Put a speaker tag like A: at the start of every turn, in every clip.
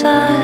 A: through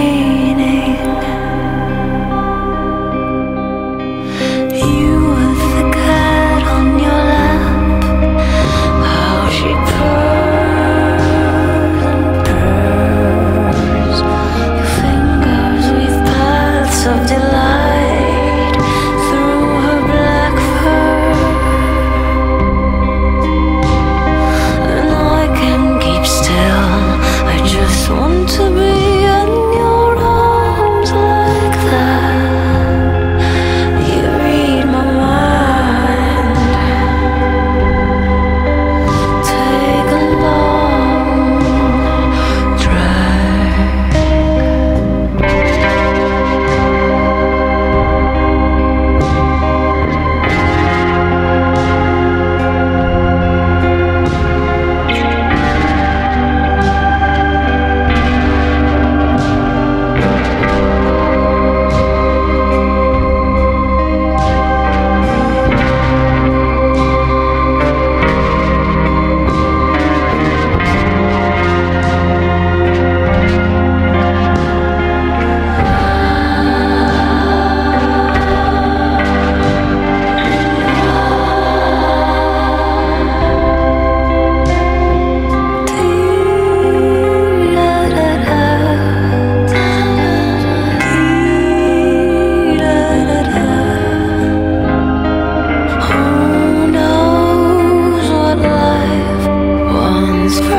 A: with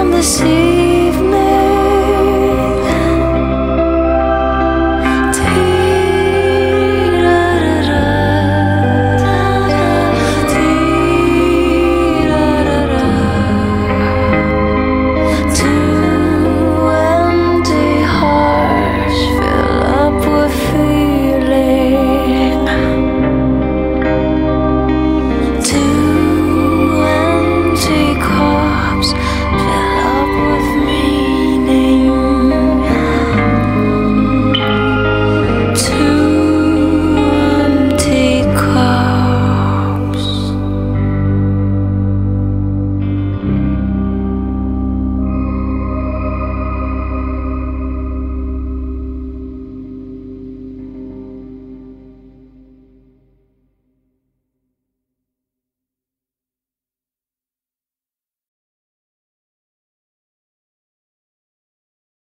A: from the sea?